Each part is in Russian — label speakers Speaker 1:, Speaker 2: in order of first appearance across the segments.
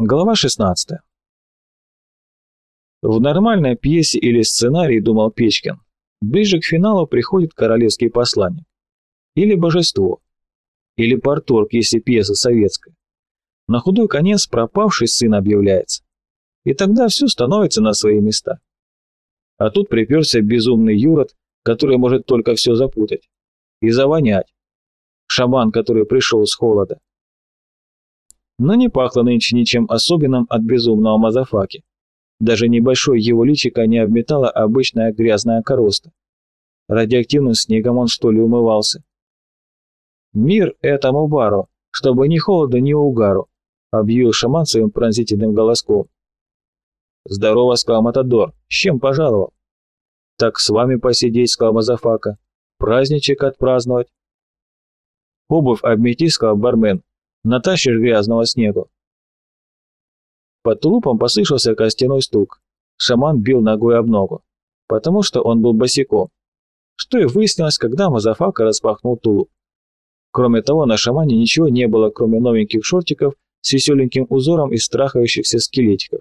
Speaker 1: Глава 16. В нормальной пьесе или сценарии, думал Печкин, ближе к финалу приходит королевский посланник. Или божество. Или порторг, если пьеса советская. На худой конец пропавший сын объявляется. И тогда все становится на свои места. А тут приперся безумный юрод, который может только все запутать. И завонять. Шаман, который пришел с холода но не пахло нынче ничем особенным от безумного Мазафаки. Даже небольшой его личико не обметала обычная грязная короста. Радиоактивным снегом он что ли умывался? «Мир этому бару, чтобы ни холода, ни угару», — объявил шаман своим пронзительным голоском. «Здорово, — сказал с чем пожаловал?» «Так с вами посидеть, — сказал праздничек отпраздновать». «Обувь обмети, — сказал натащишь грязного снегу. Под тулупом послышался костяной стук. Шаман бил ногой об ногу, потому что он был босиком, что и выяснилось, когда Мазафака распахнул тулуп. Кроме того, на шамане ничего не было, кроме новеньких шортиков с веселеньким узором из трахающихся скелетиков.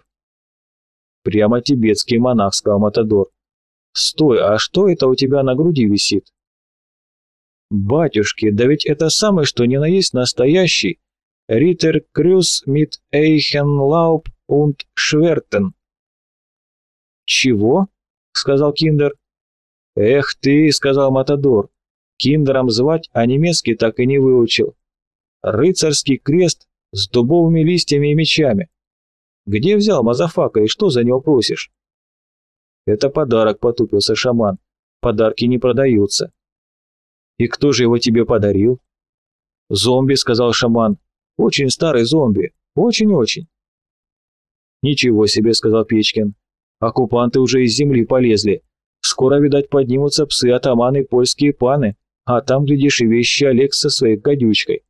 Speaker 1: «Прямо тибетский монах», — сказал Матадор. «Стой, а что это у тебя на груди висит?» «Батюшки, да ведь это самый что ни на есть настоящий Ritterkreuz mit Eichenlaub und Schwertern. «Чего?» — сказал Киндер. «Эх ты», — сказал Матадор. «Киндером звать, а немецкий так и не выучил. Рыцарский крест с дубовыми листьями и мечами. Где взял Мазафака и что за него просишь?» «Это подарок», — потупился шаман. «Подарки не продаются». «И кто же его тебе подарил?» «Зомби», — сказал шаман. Очень старый зомби. Очень-очень. Ничего себе, сказал Печкин. Оккупанты уже из земли полезли. Скоро, видать, поднимутся псы-атаманы польские паны, а там, глядишь, и вещий Олег со своей гадючкой.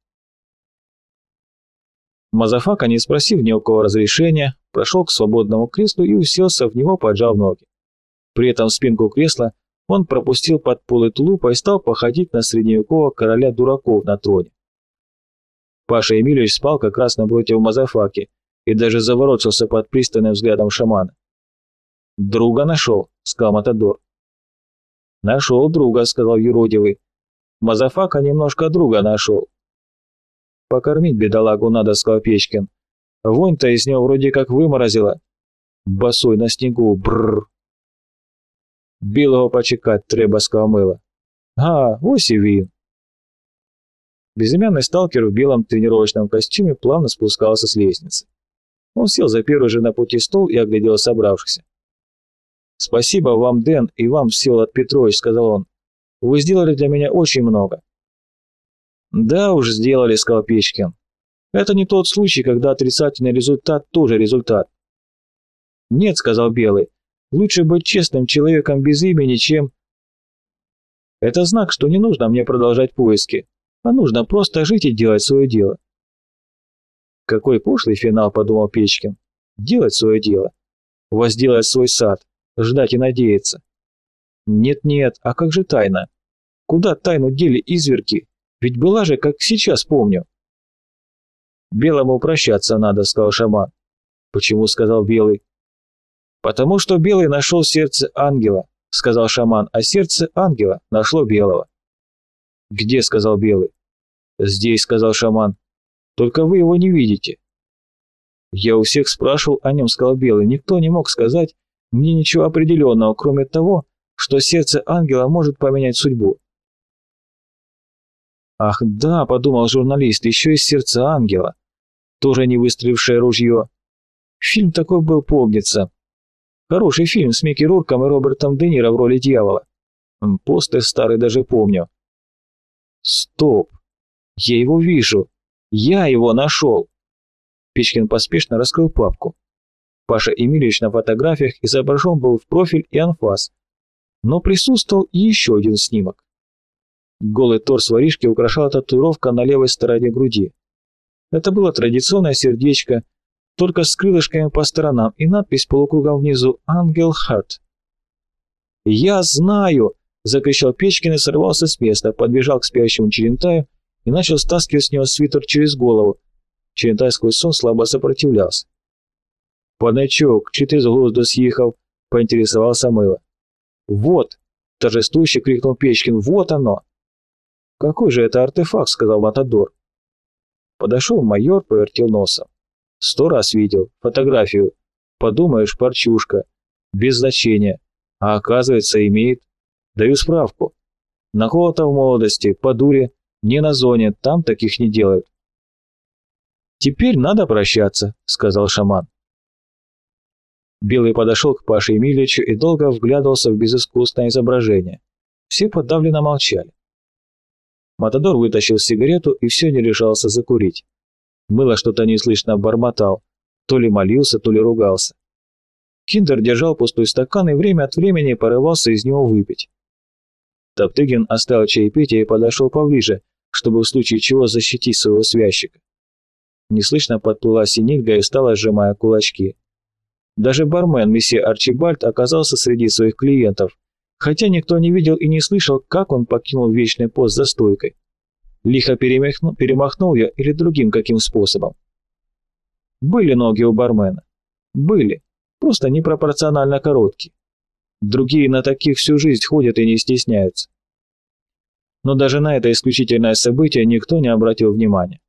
Speaker 1: Мазафака, не спросив ни у кого разрешения, прошел к свободному креслу и уселся в него, поджав ноги. При этом спинку кресла он пропустил под полы тулупа и стал походить на средневекового короля дураков на троне. Паша Емельевич спал как раз напротив Мазафаки и даже заворочался под пристальным взглядом шамана. «Друга нашел», — сказал Матадор. «Нашел друга», — сказал юродивый. «Мазафака немножко друга нашел». «Покормить бедолагу надо», — сказал Печкин. «Вонь-то из него вроде как выморозила. Босой на снегу, бррр». «Білого почекать треба», — сказал Мыло. «А, ось і він». Безымянный сталкер в белом тренировочном костюме плавно спускался с лестницы. Он сел за первый же на пути стол и оглядел собравшихся. «Спасибо вам, Дэн, и вам, Всеволод Петрович», — сказал он. «Вы сделали для меня очень много». «Да уж, сделали», — сказал Печкин. «Это не тот случай, когда отрицательный результат тоже результат». «Нет», — сказал Белый, — «лучше быть честным человеком без имени, чем...» «Это знак, что не нужно мне продолжать поиски а нужно просто жить и делать свое дело. Какой пошлый финал, подумал Печкин. Делать свое дело. Возделать свой сад. Ждать и надеяться. Нет-нет, а как же тайна? Куда тайну дели изверки? Ведь была же, как сейчас помню. Белому прощаться надо, сказал шаман. Почему, сказал Белый? Потому что Белый нашел сердце ангела, сказал шаман, а сердце ангела нашло Белого. Где, сказал Белый. «Здесь», — сказал шаман. «Только вы его не видите». «Я у всех спрашивал о нем», — сказал Белый. «Никто не мог сказать мне ничего определенного, кроме того, что сердце ангела может поменять судьбу». «Ах да», — подумал журналист, — «еще и сердце ангела, тоже не выстрелившее ружье. Фильм такой был, помнится. Хороший фильм с Микки Рурком и Робертом Де Ниро в роли дьявола. Постер старый даже помню». «Стоп! Я его вижу. Я его нашел. Печкин поспешно раскрыл папку. Паша Емельевич на фотографиях изображен был в профиль и анфас, но присутствовал и еще один снимок. Голый торс воришки украшала татуировка на левой стороне груди. Это было традиционное сердечко, только с крылышками по сторонам и надпись полукругом внизу «Ангел Харт». «Я знаю!» – закричал Печкин и сорвался с места, подбежал к спящему Челентаю и начал стаскивать с него свитер через голову. Черентай сквозь сон слабо сопротивлялся. Панычок, чи ты с глузду съехал?» — поинтересовался Мыло. «Вот!» — торжествующе крикнул Печкин. «Вот оно!» «Какой же это артефакт?» — сказал Матадор. Подошел майор, повертел носом. «Сто раз видел. Фотографию. Подумаешь, парчушка. Без значения. А оказывается, имеет. Даю справку. Наколото в молодости, по дуре, не на зоне, там таких не делают. «Теперь надо прощаться», — сказал шаман. Белый подошел к Паше Емельевичу и долго вглядывался в безыскусное изображение. Все подавленно молчали. Матадор вытащил сигарету и все не решался закурить. Мыло что-то неслышно бормотал, то ли молился, то ли ругался. Киндер держал пустой стакан и время от времени порывался из него выпить. Топтыгин оставил чаепитие и подошел поближе, чтобы в случае чего защитить своего связчика. Неслышно подплыла синильга и стала сжимая кулачки. Даже бармен месье Арчибальд оказался среди своих клиентов, хотя никто не видел и не слышал, как он покинул вечный пост за стойкой. Лихо перемахнул, перемахнул я или другим каким способом. Были ноги у бармена. Были. Просто непропорционально короткие. Другие на таких всю жизнь ходят и не стесняются. Но даже на это исключительное событие никто не обратил внимания.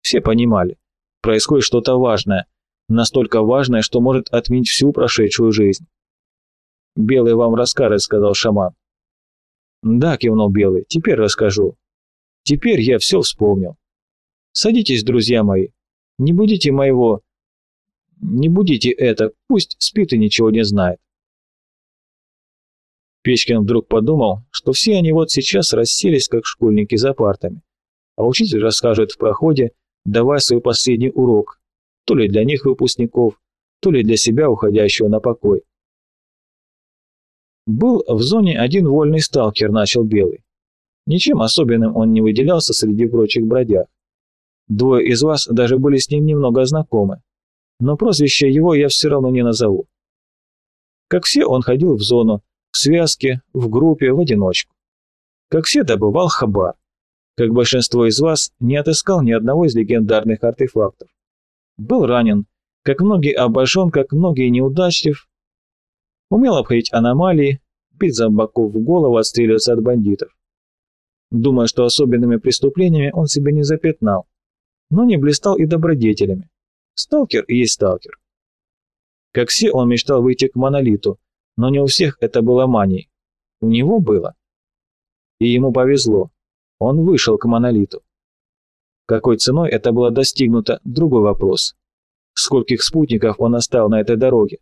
Speaker 1: Все понимали, происходит что-то важное, настолько важное, что может отменить всю прошедшую жизнь. «Белый вам расскажет», — сказал шаман. «Да», — кивнул Белый, — «теперь расскажу. Теперь я все вспомнил. Садитесь, друзья мои. Не будите моего... Не будите это, пусть спит и ничего не знает». Печкин вдруг подумал, что все они вот сейчас расселись, как школьники за партами, а учитель расскажет в проходе, давая свой последний урок, то ли для них выпускников, то ли для себя, уходящего на покой. Был в зоне один вольный сталкер, начал Белый. Ничем особенным он не выделялся среди прочих бродяг. Двое из вас даже были с ним немного знакомы, но прозвище его я все равно не назову. Как все, он ходил в зону, в связке, в группе, в одиночку. Как все, добывал хабар как большинство из вас, не отыскал ни одного из легендарных артефактов. Был ранен, как многие обожжен, как многие неудачлив. Умел обходить аномалии, бить зомбаков в голову, отстреливаться от бандитов. Думая, что особенными преступлениями он себя не запятнал, но не блистал и добродетелями. Сталкер и есть сталкер. Как все, он мечтал выйти к монолиту, но не у всех это было манией. У него было. И ему повезло. Он вышел к монолиту. Какой ценой это было достигнуто – другой вопрос. Скольких спутников он оставил на этой дороге?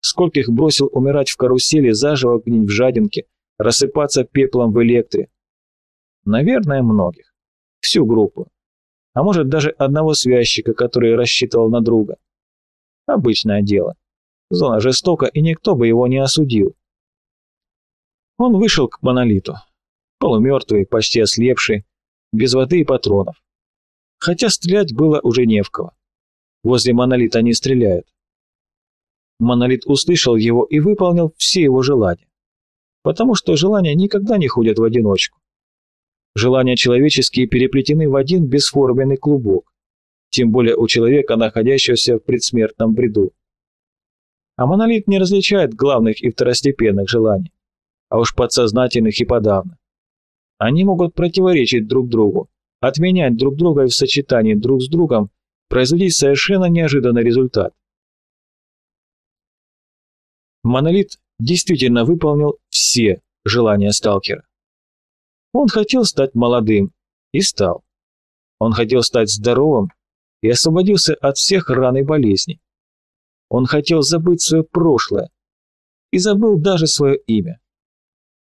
Speaker 1: Скольких бросил умирать в карусели, заживо гнить в жадинке, рассыпаться пеплом в электре? Наверное, многих. Всю группу. А может, даже одного связчика, который рассчитывал на друга. Обычное дело. Зона жестока, и никто бы его не осудил. Он вышел к монолиту полумертвый, почти ослепший, без воды и патронов. Хотя стрелять было уже не в кого. Возле монолита не стреляют. Монолит услышал его и выполнил все его желания. Потому что желания никогда не ходят в одиночку. Желания человеческие переплетены в один бесформенный клубок, тем более у человека, находящегося в предсмертном бреду. А монолит не различает главных и второстепенных желаний, а уж подсознательных и подавно. Они могут противоречить друг другу, отменять друг друга и в сочетании друг с другом производить совершенно неожиданный результат. Монолит действительно выполнил все желания сталкера. Он хотел стать молодым и стал. Он хотел стать здоровым и освободился от всех ран и болезней. Он хотел забыть свое прошлое и забыл даже свое имя.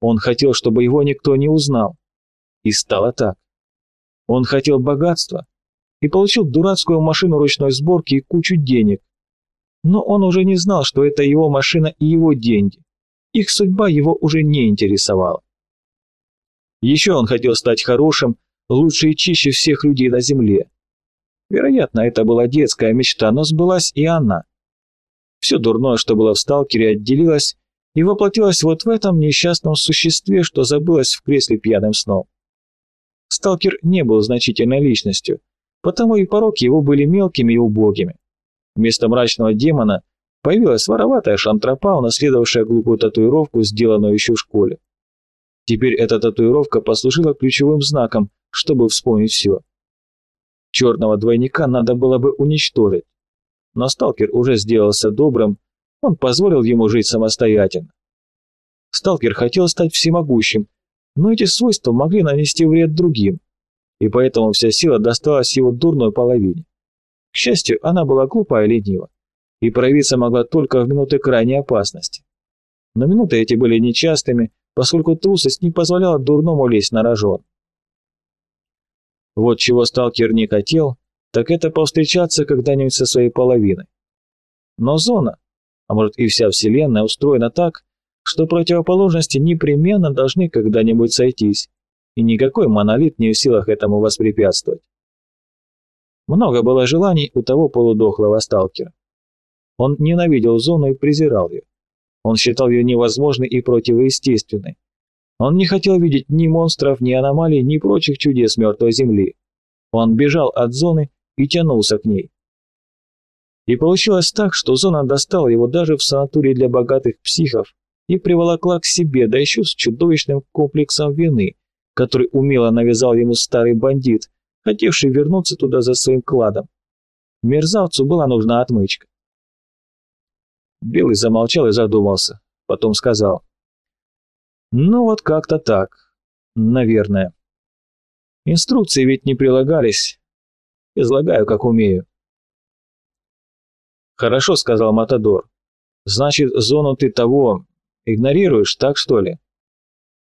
Speaker 1: Он хотел, чтобы его никто не узнал. И стало так. Он хотел богатства и получил дурацкую машину ручной сборки и кучу денег. Но он уже не знал, что это его машина и его деньги. Их судьба его уже не интересовала. Еще он хотел стать хорошим, лучше и чище всех людей на земле. Вероятно, это была детская мечта, но сбылась и она. Все дурное, что было в сталкере, отделилось и воплотилась вот в этом несчастном существе, что забылось в кресле пьяным сном. Сталкер не был значительной личностью, потому и пороки его были мелкими и убогими. Вместо мрачного демона появилась вороватая шантропа, унаследовавшая глупую татуировку, сделанную еще в школе. Теперь эта татуировка послужила ключевым знаком, чтобы вспомнить все. Черного двойника надо было бы уничтожить. Но сталкер уже сделался добрым, он позволил ему жить самостоятельно. Сталкер хотел стать всемогущим, но эти свойства могли нанести вред другим, и поэтому вся сила досталась его дурной половине. К счастью, она была глупа и ленива, и проявиться могла только в минуты крайней опасности. Но минуты эти были нечастыми, поскольку трусость не позволяла дурному лезть на рожон. Вот чего сталкер не хотел, так это повстречаться когда-нибудь со своей половиной. Но зона, а может и вся Вселенная, устроена так, что противоположности непременно должны когда-нибудь сойтись, и никакой монолит не в силах этому воспрепятствовать. Много было желаний у того полудохлого сталкера. Он ненавидел зону и презирал ее. Он считал ее невозможной и противоестественной. Он не хотел видеть ни монстров, ни аномалий, ни прочих чудес мертвой земли. Он бежал от зоны и тянулся к ней. И получилось так, что зона достала его даже в санатории для богатых психов и приволокла к себе, да еще с чудовищным комплексом вины, который умело навязал ему старый бандит, хотевший вернуться туда за своим кладом. Мерзавцу была нужна отмычка. Белый замолчал и задумался, потом сказал. «Ну вот как-то так. Наверное. Инструкции ведь не прилагались. Излагаю, как умею». «Хорошо», — сказал Матадор. «Значит, зону ты того, Игнорируешь, так что ли?»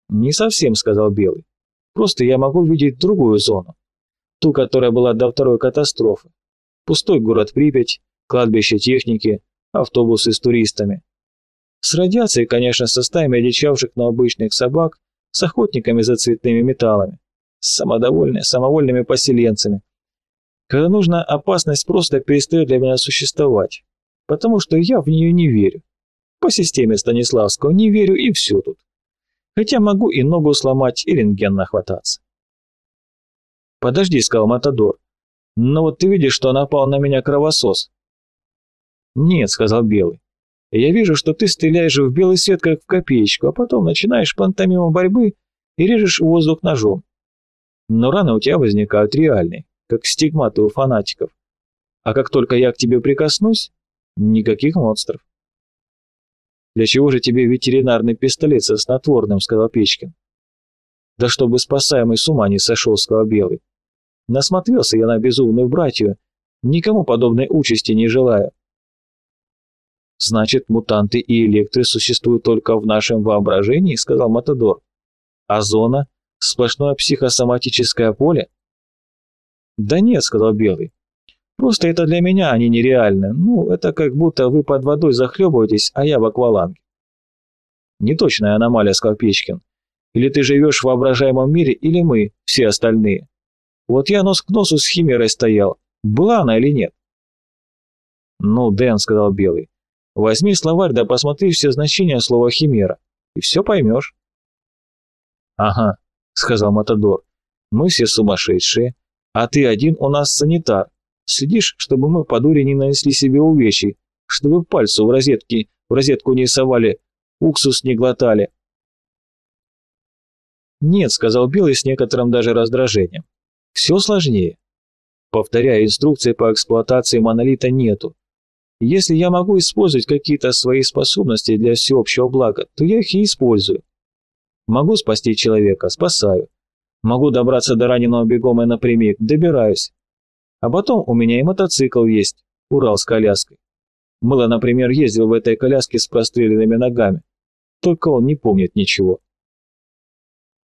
Speaker 1: «Не совсем», — сказал Белый. «Просто я могу видеть другую зону. Ту, которая была до второй катастрофы. Пустой город Припять, кладбище техники, автобусы с туристами. С радиацией, конечно, со стаями одичавших на обычных собак, с охотниками за цветными металлами, с самодовольными, самовольными поселенцами. Когда нужна опасность просто перестает для меня существовать, потому что я в нее не верю. По системе Станиславского не верю и все тут. Хотя могу и ногу сломать, и рентген нахвататься. «Подожди», — сказал Матадор. «Но вот ты видишь, что напал на меня кровосос». «Нет», — сказал Белый. «Я вижу, что ты стреляешь в белый свет, как в копеечку, а потом начинаешь пантомиму борьбы и режешь воздух ножом. Но раны у тебя возникают реальные, как стигматы у фанатиков. А как только я к тебе прикоснусь, никаких монстров. «Для чего же тебе ветеринарный пистолет со снотворным?» — сказал Печкин. «Да чтобы спасаемый с ума не сошел», — сказал Белый. «Насмотрелся я на безумную братью, никому подобной участи не желаю». «Значит, мутанты и электры существуют только в нашем воображении», — сказал Матадор. «А зона — сплошное психосоматическое поле?» «Да нет», — сказал Белый. Просто это для меня они нереальны. Ну, это как будто вы под водой захлебываетесь, а я в акваланге. Неточная аномалия, сказал Печкин. Или ты живешь в воображаемом мире, или мы, все остальные. Вот я нос к носу с Химерой стоял. Была она или нет? Ну, Дэн, сказал Белый, возьми словарь да посмотри все значения слова Химера, и все поймешь. Ага, сказал Матадор, мы все сумасшедшие, а ты один у нас санитар, Следишь, чтобы мы по дуре не нанесли себе увечий, чтобы пальцу в розетке, в розетку не совали, уксус не глотали. «Нет», — сказал Белый с некоторым даже раздражением. «Все сложнее. Повторяю, инструкции по эксплуатации монолита нету. Если я могу использовать какие-то свои способности для всеобщего блага, то я их и использую. Могу спасти человека – спасаю. Могу добраться до раненого бегом и напрямик – добираюсь. А потом у меня и мотоцикл есть, Урал с коляской. Мыло, например, ездил в этой коляске с простреленными ногами. Только он не помнит ничего.